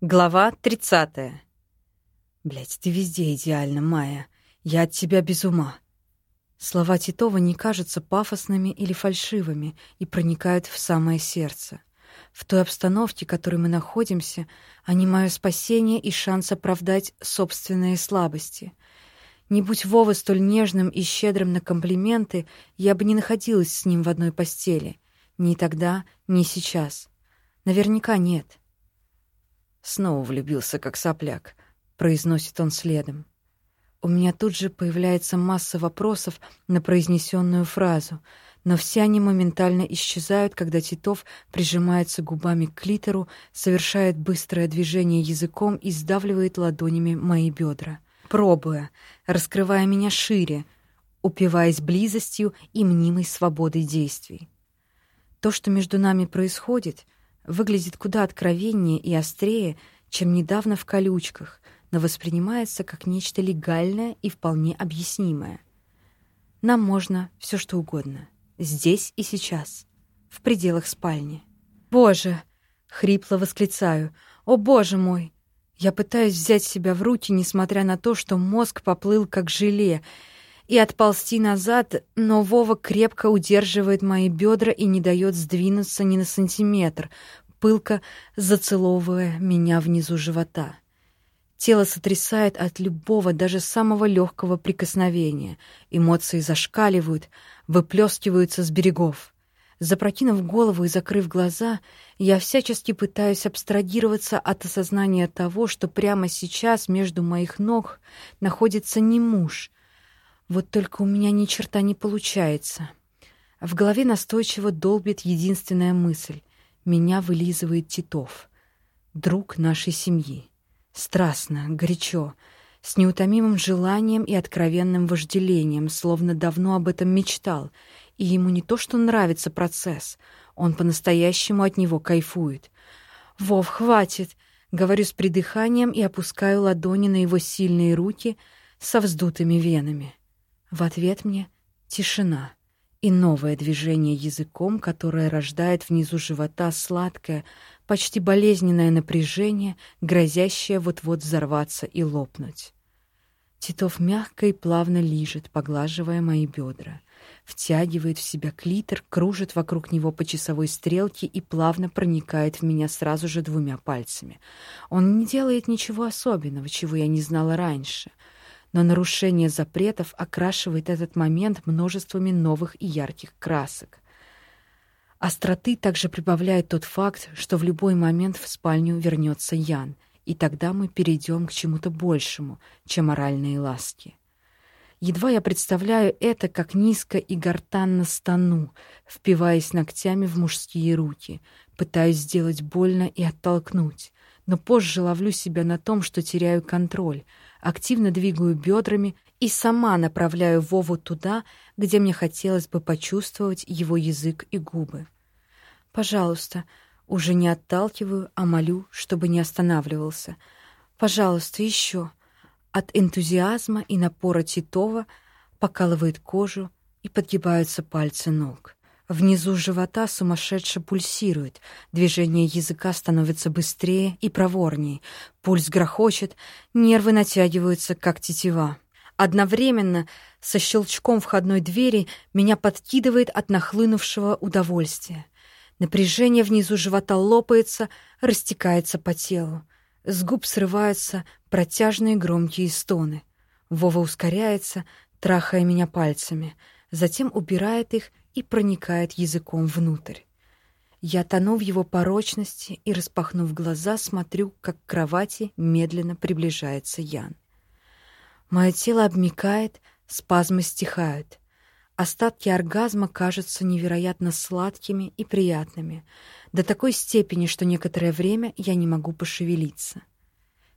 Глава 30. Блять, ты везде идеальна, Майя. Я от тебя без ума. Слова Титова не кажутся пафосными или фальшивыми и проникают в самое сердце. В той обстановке, в которой мы находимся, они мое спасение и шанс оправдать собственные слабости. Не будь Вова столь нежным и щедрым на комплименты, я бы не находилась с ним в одной постели. Ни тогда, ни сейчас. Наверняка нет. Снова влюбился, как сопляк, произносит он следом. У меня тут же появляется масса вопросов на произнесенную фразу, но все они моментально исчезают, когда Титов прижимается губами к клитору, совершает быстрое движение языком и сдавливает ладонями мои бедра, пробуя, раскрывая меня шире, упиваясь близостью и мнимой свободой действий. То, что между нами происходит — выглядит куда откровеннее и острее, чем недавно в колючках, но воспринимается как нечто легальное и вполне объяснимое. Нам можно все что угодно, здесь и сейчас, в пределах спальни. Боже, хрипло восклицаю: "О, боже мой!" Я пытаюсь взять себя в руки, несмотря на то, что мозг поплыл как желе, и отползти назад, но Вова крепко удерживает мои бедра и не дает сдвинуться ни на сантиметр, пылко зацеловывая меня внизу живота. Тело сотрясает от любого, даже самого легкого прикосновения. Эмоции зашкаливают, выплескиваются с берегов. Запрокинув голову и закрыв глаза, я всячески пытаюсь абстрагироваться от осознания того, что прямо сейчас между моих ног находится не муж, вот только у меня ни черта не получается. В голове настойчиво долбит единственная мысль. Меня вылизывает Титов, друг нашей семьи. Страстно, горячо, с неутомимым желанием и откровенным вожделением, словно давно об этом мечтал, и ему не то что нравится процесс, он по-настоящему от него кайфует. «Вов, хватит!» — говорю с придыханием и опускаю ладони на его сильные руки со вздутыми венами. В ответ мне тишина и новое движение языком, которое рождает внизу живота сладкое, почти болезненное напряжение, грозящее вот-вот взорваться и лопнуть. Титов мягко и плавно лижет, поглаживая мои бедра, втягивает в себя клитор, кружит вокруг него по часовой стрелке и плавно проникает в меня сразу же двумя пальцами. Он не делает ничего особенного, чего я не знала раньше — но нарушение запретов окрашивает этот момент множествами новых и ярких красок. Остроты также прибавляет тот факт, что в любой момент в спальню вернется Ян, и тогда мы перейдем к чему-то большему, чем моральные ласки. Едва я представляю это, как низко и гортанно стану, впиваясь ногтями в мужские руки, пытаюсь сделать больно и оттолкнуть, но позже ловлю себя на том, что теряю контроль — активно двигаю бедрами и сама направляю Вову туда, где мне хотелось бы почувствовать его язык и губы. Пожалуйста, уже не отталкиваю, а молю, чтобы не останавливался. Пожалуйста, еще. От энтузиазма и напора Титова покалывает кожу и подгибаются пальцы ног. Внизу живота сумасшедше пульсирует, движение языка становится быстрее и проворнее, пульс грохочет, нервы натягиваются, как тетива. Одновременно со щелчком входной двери меня подкидывает от нахлынувшего удовольствия. Напряжение внизу живота лопается, растекается по телу. С губ срываются протяжные громкие стоны. Вова ускоряется, трахая меня пальцами, затем убирает их и проникает языком внутрь. Я тону в его порочности и, распахнув глаза, смотрю, как к кровати медленно приближается Ян. Мое тело обмикает, спазмы стихают. Остатки оргазма кажутся невероятно сладкими и приятными, до такой степени, что некоторое время я не могу пошевелиться.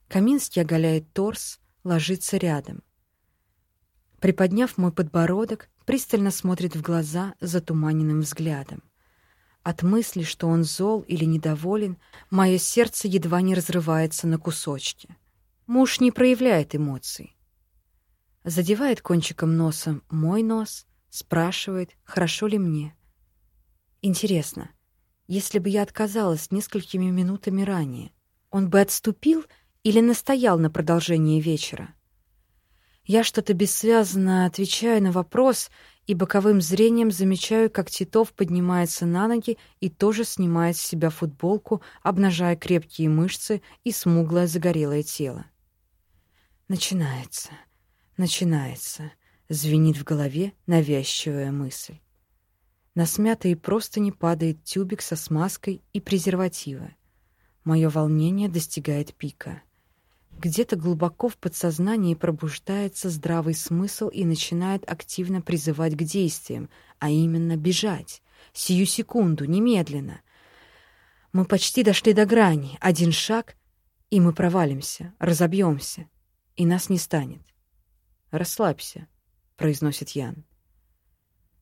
Каминский оголяет торс, ложится рядом. Приподняв мой подбородок, пристально смотрит в глаза затуманенным взглядом. От мысли, что он зол или недоволен, мое сердце едва не разрывается на кусочки. Муж не проявляет эмоций. Задевает кончиком носа мой нос, спрашивает, хорошо ли мне. Интересно, если бы я отказалась несколькими минутами ранее, он бы отступил или настоял на продолжении вечера. Я что-то бессвязно отвечаю на вопрос и боковым зрением замечаю, как Титов поднимается на ноги и тоже снимает с себя футболку, обнажая крепкие мышцы и смуглое загорелое тело. Начинается, начинается, звенит в голове навязчивая мысль. На смятые простыни падает тюбик со смазкой и презервативы. Мое волнение достигает пика. Где-то глубоко в подсознании пробуждается здравый смысл и начинает активно призывать к действиям, а именно бежать. Сию секунду, немедленно. Мы почти дошли до грани. Один шаг, и мы провалимся, разобьемся, и нас не станет. «Расслабься», — произносит Ян.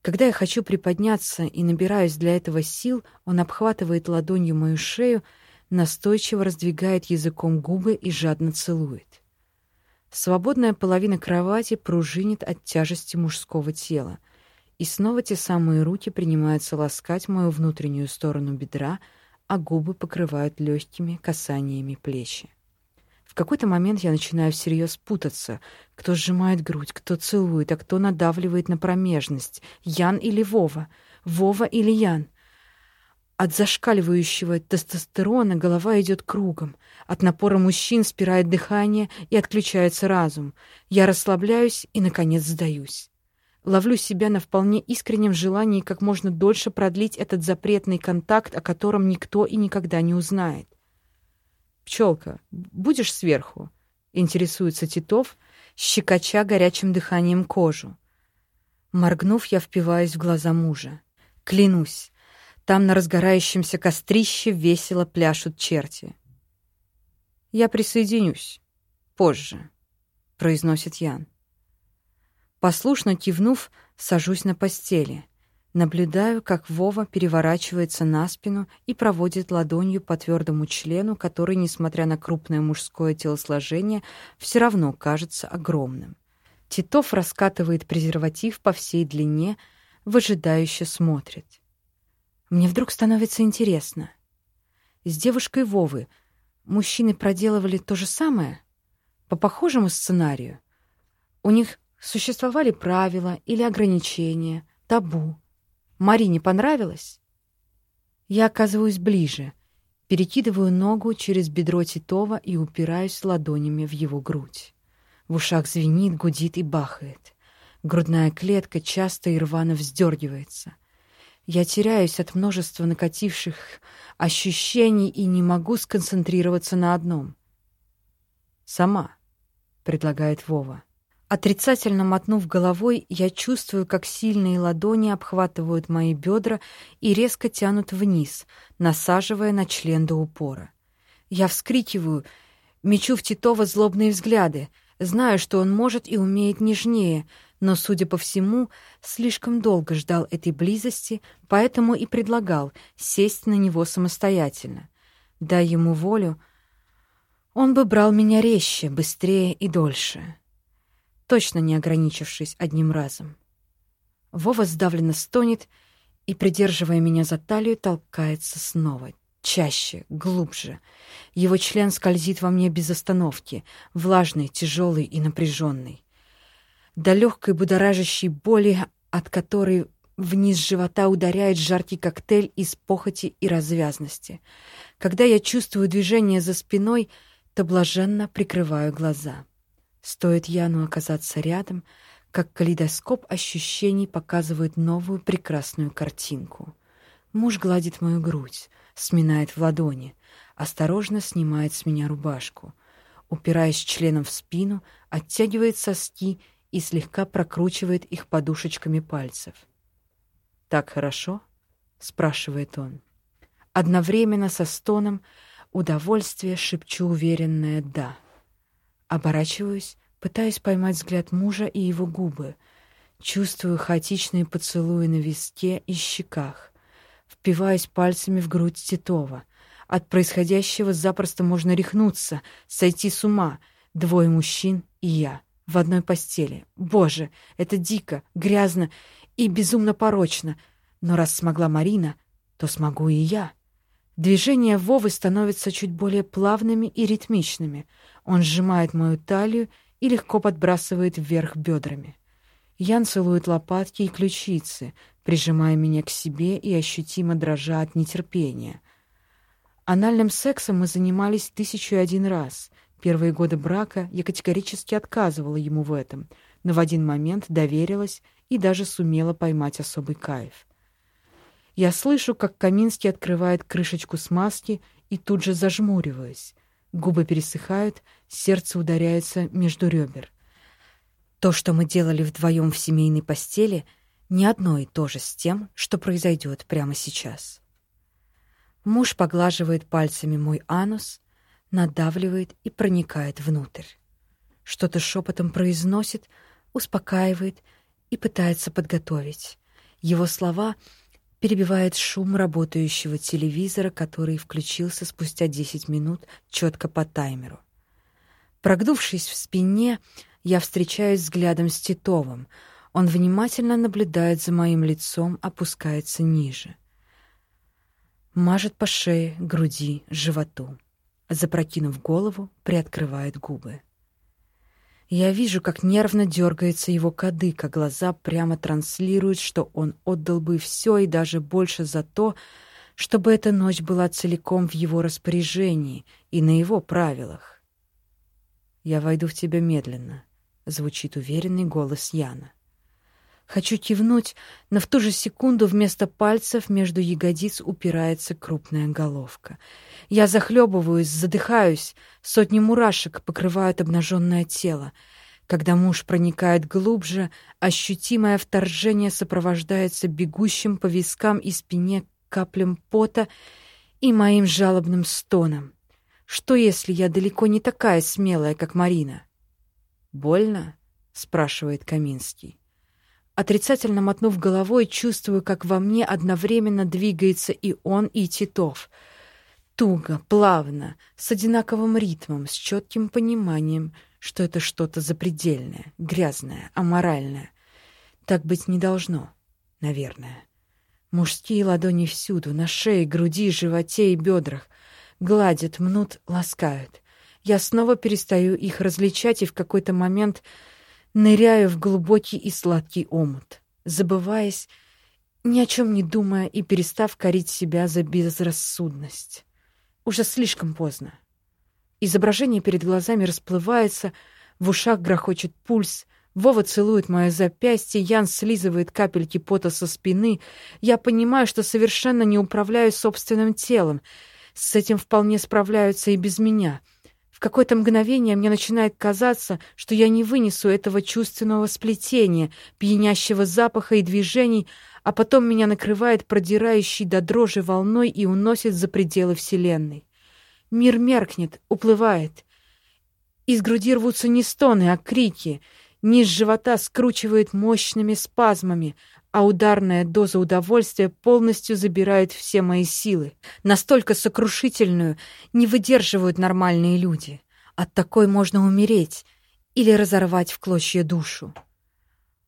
Когда я хочу приподняться и набираюсь для этого сил, он обхватывает ладонью мою шею, настойчиво раздвигает языком губы и жадно целует. Свободная половина кровати пружинит от тяжести мужского тела, и снова те самые руки принимаются ласкать мою внутреннюю сторону бедра, а губы покрывают легкими касаниями плечи. В какой-то момент я начинаю всерьез путаться, кто сжимает грудь, кто целует, а кто надавливает на промежность, Ян или Вова, Вова или Ян — от зашкаливающего тестостерона голова идет кругом. От напора мужчин спирает дыхание и отключается разум. Я расслабляюсь и, наконец, сдаюсь. Ловлю себя на вполне искреннем желании как можно дольше продлить этот запретный контакт, о котором никто и никогда не узнает. «Пчелка, будешь сверху?» — интересуется Титов, щекоча горячим дыханием кожу. Моргнув, я впиваюсь в глаза мужа. Клянусь, там на разгорающемся кострище весело пляшут черти. «Я присоединюсь. Позже», — произносит Ян. Послушно кивнув, сажусь на постели. Наблюдаю, как Вова переворачивается на спину и проводит ладонью по твердому члену, который, несмотря на крупное мужское телосложение, все равно кажется огромным. Титов раскатывает презерватив по всей длине, выжидающе смотрит. Мне вдруг становится интересно. С девушкой Вовы мужчины проделывали то же самое? По похожему сценарию? У них существовали правила или ограничения, табу. Марине понравилось? Я оказываюсь ближе, перекидываю ногу через бедро Титова и упираюсь ладонями в его грудь. В ушах звенит, гудит и бахает. Грудная клетка часто и рвано вздергивается. Я теряюсь от множества накативших ощущений и не могу сконцентрироваться на одном. «Сама», — предлагает Вова. Отрицательно мотнув головой, я чувствую, как сильные ладони обхватывают мои бедра и резко тянут вниз, насаживая на член до упора. Я вскрикиваю, мечу в Титова злобные взгляды, знаю, что он может и умеет нежнее — но, судя по всему, слишком долго ждал этой близости, поэтому и предлагал сесть на него самостоятельно. Дай ему волю, он бы брал меня резче, быстрее и дольше, точно не ограничившись одним разом. Вова сдавленно стонет и, придерживая меня за талию, толкается снова, чаще, глубже. Его член скользит во мне без остановки, влажный, тяжелый и напряженный до легкой будоражащей боли, от которой вниз живота ударяет жаркий коктейль из похоти и развязности. Когда я чувствую движение за спиной, то блаженно прикрываю глаза. Стоит Яну оказаться рядом, как калейдоскоп ощущений показывает новую прекрасную картинку. Муж гладит мою грудь, сминает в ладони, осторожно снимает с меня рубашку, упираясь членом в спину, оттягивает соски и слегка прокручивает их подушечками пальцев. «Так хорошо?» — спрашивает он. Одновременно со стоном удовольствие шепчу уверенное «да». Оборачиваюсь, пытаясь поймать взгляд мужа и его губы. Чувствую хаотичные поцелуи на виске и щеках. Впиваюсь пальцами в грудь Титова. От происходящего запросто можно рехнуться, сойти с ума. Двое мужчин и я — в одной постели. Боже, это дико, грязно и безумно порочно. Но раз смогла Марина, то смогу и я. Движения Вовы становятся чуть более плавными и ритмичными. Он сжимает мою талию и легко подбрасывает вверх бедрами. Ян целует лопатки и ключицы, прижимая меня к себе и ощутимо дрожа от нетерпения. Анальным сексом мы занимались тысячу и один раз. Первые годы брака я категорически отказывала ему в этом, но в один момент доверилась и даже сумела поймать особый кайф. Я слышу, как Каминский открывает крышечку смазки и тут же зажмуриваюсь. Губы пересыхают, сердце ударяется между ребер. То, что мы делали вдвоем в семейной постели, не одно и то же с тем, что произойдет прямо сейчас. Муж поглаживает пальцами мой анус, надавливает и проникает внутрь. Что-то шепотом произносит, успокаивает и пытается подготовить. Его слова перебивает шум работающего телевизора, который включился спустя 10 минут четко по таймеру. Прогнувшись в спине, я встречаюсь взглядом с Титовым. Он внимательно наблюдает за моим лицом, опускается ниже. Мажет по шее, груди, животу. Запрокинув голову, приоткрывает губы. Я вижу, как нервно дергается его кадык, а глаза прямо транслируют, что он отдал бы все и даже больше за то, чтобы эта ночь была целиком в его распоряжении и на его правилах. «Я войду в тебя медленно», — звучит уверенный голос Яна. Хочу кивнуть, но в ту же секунду вместо пальцев между ягодиц упирается крупная головка. Я захлебываюсь, задыхаюсь, сотни мурашек покрывают обнаженное тело. Когда муж проникает глубже, ощутимое вторжение сопровождается бегущим по вискам и спине каплям пота и моим жалобным стоном. Что если я далеко не такая смелая, как Марина? Больно? спрашивает Каминский. Отрицательно мотнув головой, чувствую, как во мне одновременно двигается и он, и Титов. Туго, плавно, с одинаковым ритмом, с четким пониманием, что это что-то запредельное, грязное, аморальное. Так быть не должно, наверное. Мужские ладони всюду, на шее, груди, животе и бедрах. Гладят, мнут, ласкают. Я снова перестаю их различать и в какой-то момент ныряю в глубокий и сладкий омут, забываясь, ни о чем не думая и перестав корить себя за безрассудность. Уже слишком поздно. Изображение перед глазами расплывается, в ушах грохочет пульс, Вова целует мое запястье, Ян слизывает капельки пота со спины. Я понимаю, что совершенно не управляю собственным телом. С этим вполне справляются и без меня — какое-то мгновение мне начинает казаться, что я не вынесу этого чувственного сплетения, пьянящего запаха и движений, а потом меня накрывает продирающей до дрожи волной и уносит за пределы Вселенной. Мир меркнет, уплывает. Из груди рвутся не стоны, а крики. Низ живота скручивает мощными спазмами, а ударная доза удовольствия полностью забирает все мои силы. Настолько сокрушительную не выдерживают нормальные люди. От такой можно умереть или разорвать в клочья душу.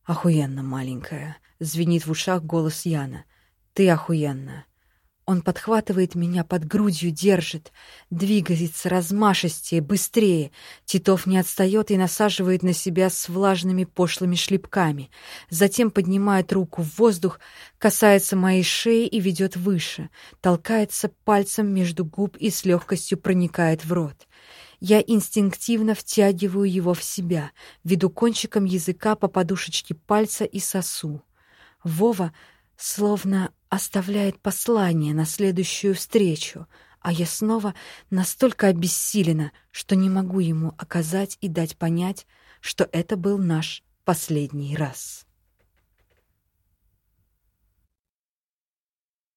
«Охуенно, маленькая!» — звенит в ушах голос Яна. «Ты охуенна!» Он подхватывает меня под грудью, держит, двигается размашистее, быстрее. Титов не отстает и насаживает на себя с влажными пошлыми шлепками. Затем поднимает руку в воздух, касается моей шеи и ведет выше, толкается пальцем между губ и с легкостью проникает в рот. Я инстинктивно втягиваю его в себя, веду кончиком языка по подушечке пальца и сосу. Вова словно оставляет послание на следующую встречу, а я снова настолько обессилена, что не могу ему оказать и дать понять, что это был наш последний раз.